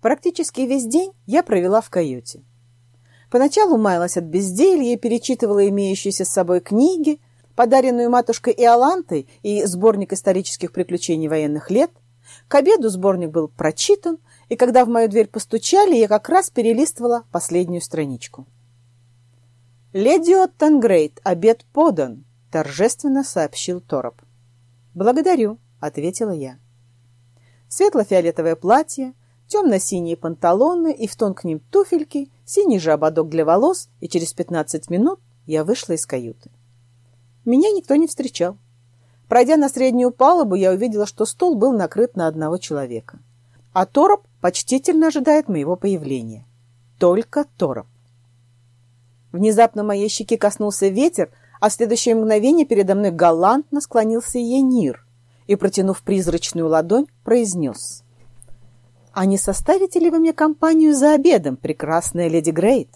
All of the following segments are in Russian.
Практически весь день я провела в каюте. Поначалу маялась от безделья, перечитывала имеющиеся с собой книги, подаренную матушкой Иолантой и сборник исторических приключений военных лет. К обеду сборник был прочитан, и когда в мою дверь постучали, я как раз перелистывала последнюю страничку. «Леди Оттенгрейд, обед подан», — торжественно сообщил Тороп. «Благодарю», — ответила я. Светло-фиолетовое платье, темно-синие панталоны и в тон к ним туфельки, синий же ободок для волос, и через 15 минут я вышла из каюты. Меня никто не встречал. Пройдя на среднюю палубу, я увидела, что стол был накрыт на одного человека. А Тороп почтительно ожидает моего появления. Только Тороп. Внезапно моей щеки коснулся ветер, а в следующее мгновение передо мной галантно склонился Енир и, протянув призрачную ладонь, произнес — «А не составите ли вы мне компанию за обедом, прекрасная леди Грейт?»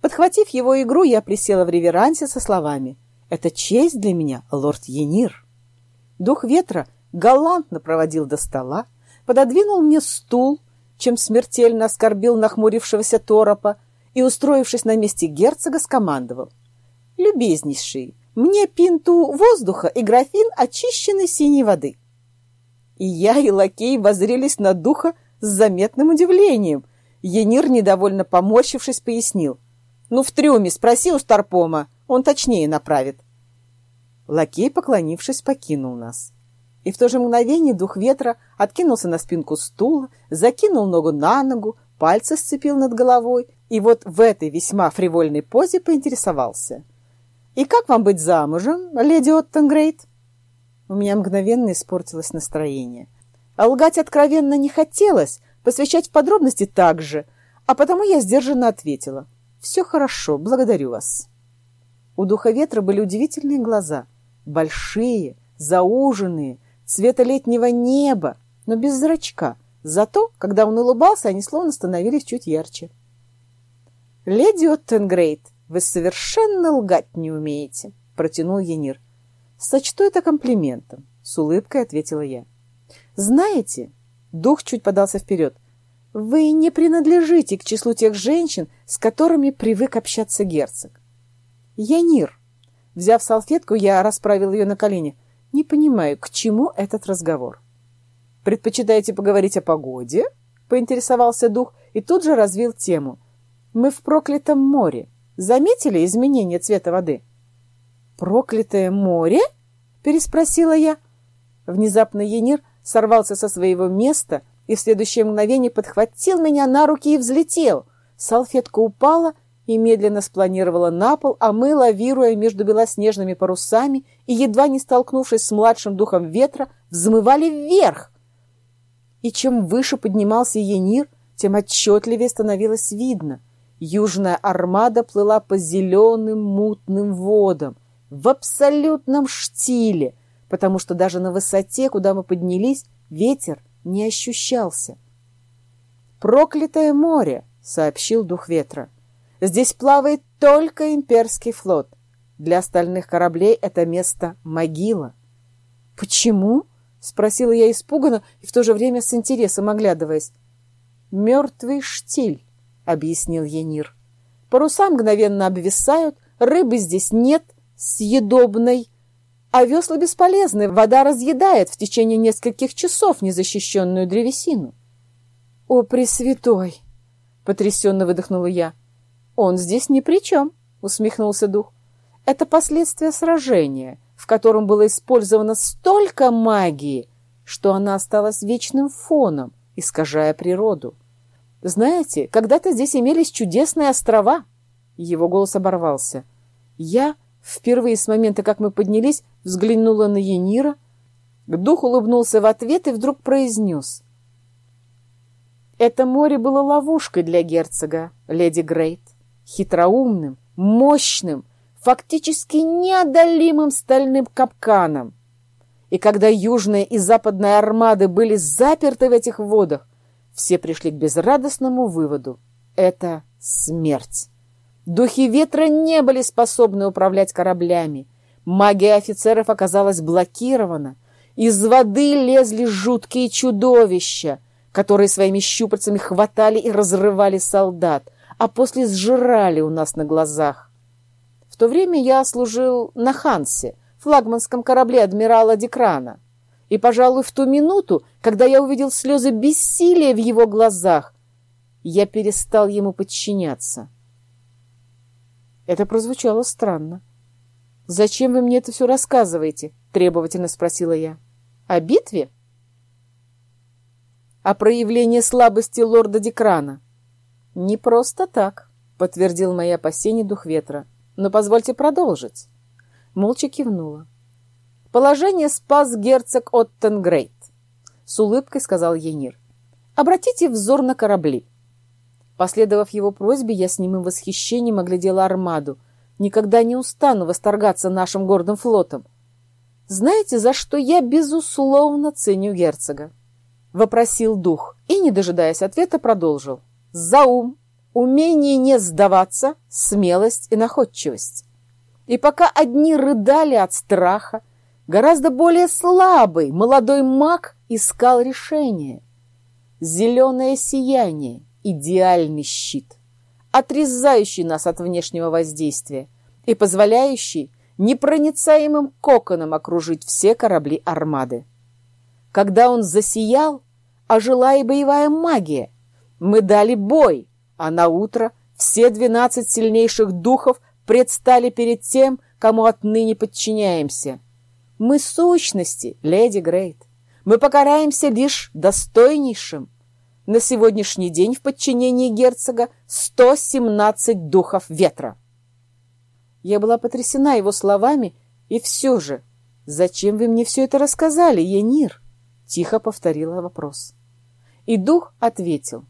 Подхватив его игру, я присела в реверансе со словами «Это честь для меня, лорд Енир». Дух ветра галантно проводил до стола, пододвинул мне стул, чем смертельно оскорбил нахмурившегося торопа, и, устроившись на месте герцога, скомандовал. «Любезнейший, мне пинту воздуха и графин очищенной синей воды». И я, и лакей воззрелись на духа с заметным удивлением. Енир, недовольно поморщившись, пояснил. «Ну, в трюме спроси у Старпома, он точнее направит». Лакей, поклонившись, покинул нас. И в то же мгновение дух ветра откинулся на спинку стула, закинул ногу на ногу, пальцы сцепил над головой и вот в этой весьма фривольной позе поинтересовался. «И как вам быть замужем, леди Оттенгрейд?» У меня мгновенно испортилось настроение. А лгать откровенно не хотелось, посвящать в подробности также, а потому я сдержанно ответила. «Все хорошо, благодарю вас». У духа ветра были удивительные глаза. Большие, зауженные, цвета летнего неба, но без зрачка. Зато, когда он улыбался, они словно становились чуть ярче. «Леди Оттенгрейд, вы совершенно лгать не умеете», — протянул Енир. «Сочту это комплиментом», — с улыбкой ответила я. «Знаете...» — дух чуть подался вперед. «Вы не принадлежите к числу тех женщин, с которыми привык общаться герцог». «Янир!» Взяв салфетку, я расправил ее на колени. «Не понимаю, к чему этот разговор?» «Предпочитаете поговорить о погоде?» — поинтересовался дух и тут же развил тему. «Мы в проклятом море. Заметили изменение цвета воды?» «Проклятое море?» — переспросила я. Внезапно Енир сорвался со своего места и в следующее мгновение подхватил меня на руки и взлетел. Салфетка упала и медленно спланировала на пол, а мы, лавируя между белоснежными парусами и, едва не столкнувшись с младшим духом ветра, взмывали вверх. И чем выше поднимался Енир, тем отчетливее становилось видно. Южная армада плыла по зеленым мутным водам — в абсолютном штиле, потому что даже на высоте, куда мы поднялись, ветер не ощущался. «Проклятое море!» — сообщил дух ветра. «Здесь плавает только имперский флот. Для остальных кораблей это место — могила». «Почему?» — спросила я испуганно и в то же время с интересом оглядываясь. «Мертвый штиль», — объяснил Енир. «Паруса мгновенно обвисают, рыбы здесь нет, съедобной. А весла бесполезны, вода разъедает в течение нескольких часов незащищенную древесину. — О, Пресвятой! — потрясенно выдохнула я. — Он здесь ни при чем, — усмехнулся дух. — Это последствия сражения, в котором было использовано столько магии, что она осталась вечным фоном, искажая природу. Знаете, когда-то здесь имелись чудесные острова. Его голос оборвался. Я Впервые с момента, как мы поднялись, взглянула на Енира. Дух улыбнулся в ответ и вдруг произнес. Это море было ловушкой для герцога, леди Грейт. Хитроумным, мощным, фактически неодолимым стальным капканом. И когда южная и западная армады были заперты в этих водах, все пришли к безрадостному выводу — это смерть. Духи ветра не были способны управлять кораблями. Магия офицеров оказалась блокирована. Из воды лезли жуткие чудовища, которые своими щупальцами хватали и разрывали солдат, а после сжирали у нас на глазах. В то время я служил на Хансе, флагманском корабле адмирала Декрана. И, пожалуй, в ту минуту, когда я увидел слезы бессилия в его глазах, я перестал ему подчиняться. Это прозвучало странно. «Зачем вы мне это все рассказываете?» — требовательно спросила я. «О битве?» «О проявлении слабости лорда Декрана». «Не просто так», — подтвердил мои опасения дух ветра. «Но позвольте продолжить». Молча кивнула. «Положение спас герцог Оттенгрейд», — с улыбкой сказал Енир. «Обратите взор на корабли». Последовав его просьбе, я с немым восхищением оглядела армаду. Никогда не устану восторгаться нашим гордым флотом. Знаете, за что я, безусловно, ценю герцога? Вопросил дух и, не дожидаясь ответа, продолжил. За ум, умение не сдаваться, смелость и находчивость. И пока одни рыдали от страха, гораздо более слабый молодой маг искал решение. Зеленое сияние, идеальный щит, отрезающий нас от внешнего воздействия и позволяющий непроницаемым коконом окружить все корабли армады. Когда он засиял, ожила и боевая магия. Мы дали бой, а на утро все двенадцать сильнейших духов предстали перед тем, кому отныне подчиняемся. Мы сущности, леди Грейт. Мы покараемся лишь достойнейшим, на сегодняшний день в подчинении герцога 117 духов ветра. Я была потрясена его словами, и все же, «Зачем вы мне все это рассказали, Енир?» Тихо повторила вопрос. И дух ответил.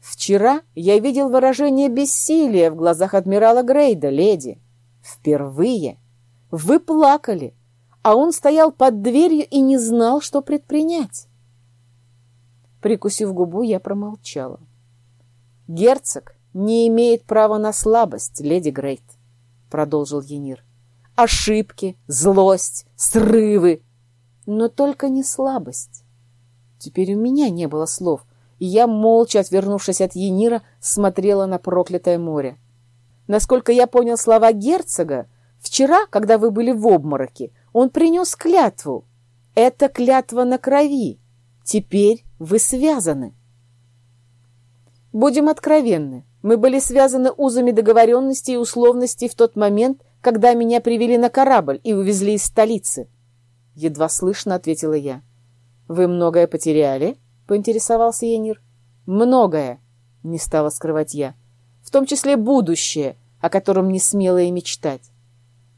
«Вчера я видел выражение бессилия в глазах адмирала Грейда, леди. Впервые. Вы плакали, а он стоял под дверью и не знал, что предпринять. Прикусив губу, я промолчала. «Герцог не имеет права на слабость, леди Грейт», — продолжил Енир. «Ошибки, злость, срывы, но только не слабость». Теперь у меня не было слов, и я, молча отвернувшись от Енира, смотрела на проклятое море. Насколько я понял слова герцога, вчера, когда вы были в обмороке, он принес клятву. Это клятва на крови. Теперь вы связаны. Будем откровенны. Мы были связаны узами договоренности и условностей в тот момент, когда меня привели на корабль и увезли из столицы. Едва слышно ответила я. Вы многое потеряли? Поинтересовался Енир. Многое, не стала скрывать я. В том числе будущее, о котором не смела и мечтать.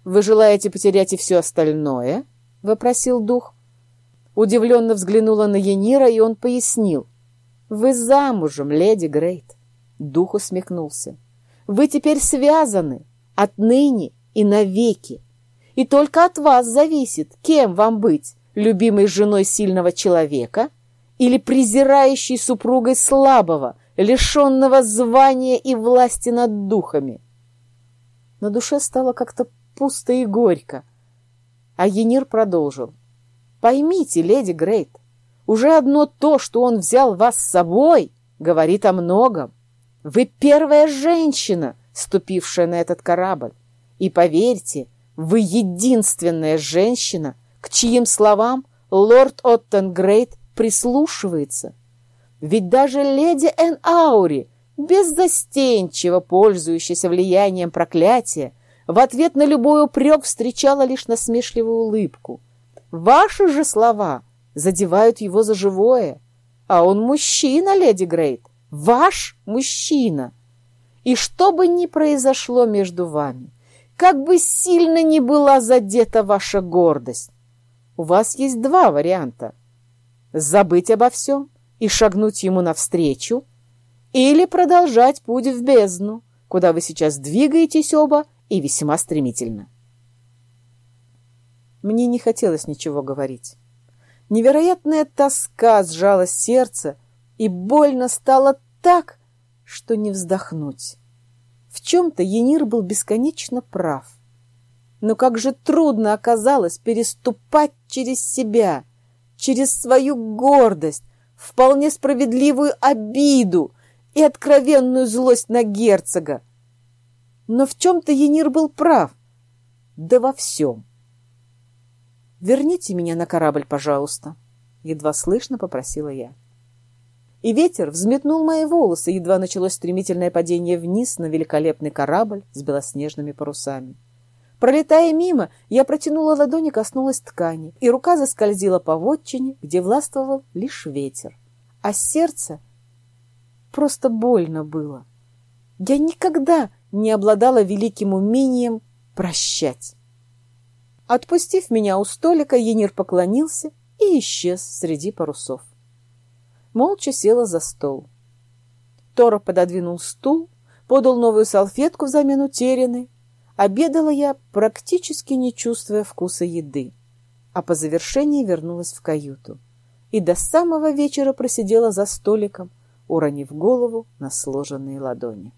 Вы желаете потерять и все остальное? Вопросил дух. Удивленно взглянула на Енира, и он пояснил. «Вы замужем, леди Грейт!» Дух усмехнулся. «Вы теперь связаны, отныне и навеки. И только от вас зависит, кем вам быть, любимой женой сильного человека или презирающей супругой слабого, лишенного звания и власти над духами». На душе стало как-то пусто и горько. А Енир продолжил. Поймите, леди Грейт, уже одно то, что он взял вас с собой, говорит о многом. Вы первая женщина, ступившая на этот корабль. И поверьте, вы единственная женщина, к чьим словам лорд Оттенгрейд прислушивается. Ведь даже леди Эн Аури, беззастенчиво пользующаяся влиянием проклятия, в ответ на любой упрек встречала лишь насмешливую улыбку — Ваши же слова задевают его за живое. А он мужчина, леди Грейт, ваш мужчина. И что бы ни произошло между вами, как бы сильно ни была задета ваша гордость, у вас есть два варианта. Забыть обо всем и шагнуть ему навстречу, или продолжать путь в бездну, куда вы сейчас двигаетесь оба и весьма стремительно. Мне не хотелось ничего говорить. Невероятная тоска сжала сердце, и больно стало так, что не вздохнуть. В чем-то Енир был бесконечно прав. Но как же трудно оказалось переступать через себя, через свою гордость, вполне справедливую обиду и откровенную злость на герцога. Но в чем-то Енир был прав. Да во всем. «Верните меня на корабль, пожалуйста», — едва слышно попросила я. И ветер взметнул мои волосы, едва началось стремительное падение вниз на великолепный корабль с белоснежными парусами. Пролетая мимо, я протянула ладони, коснулась ткани, и рука заскользила по вотчине, где властвовал лишь ветер. А сердце просто больно было. Я никогда не обладала великим умением прощать. Отпустив меня у столика, Енир поклонился и исчез среди парусов. Молча села за стол. Тора пододвинул стул, подал новую салфетку взамен утерянной. Обедала я, практически не чувствуя вкуса еды, а по завершении вернулась в каюту и до самого вечера просидела за столиком, уронив голову на сложенные ладони.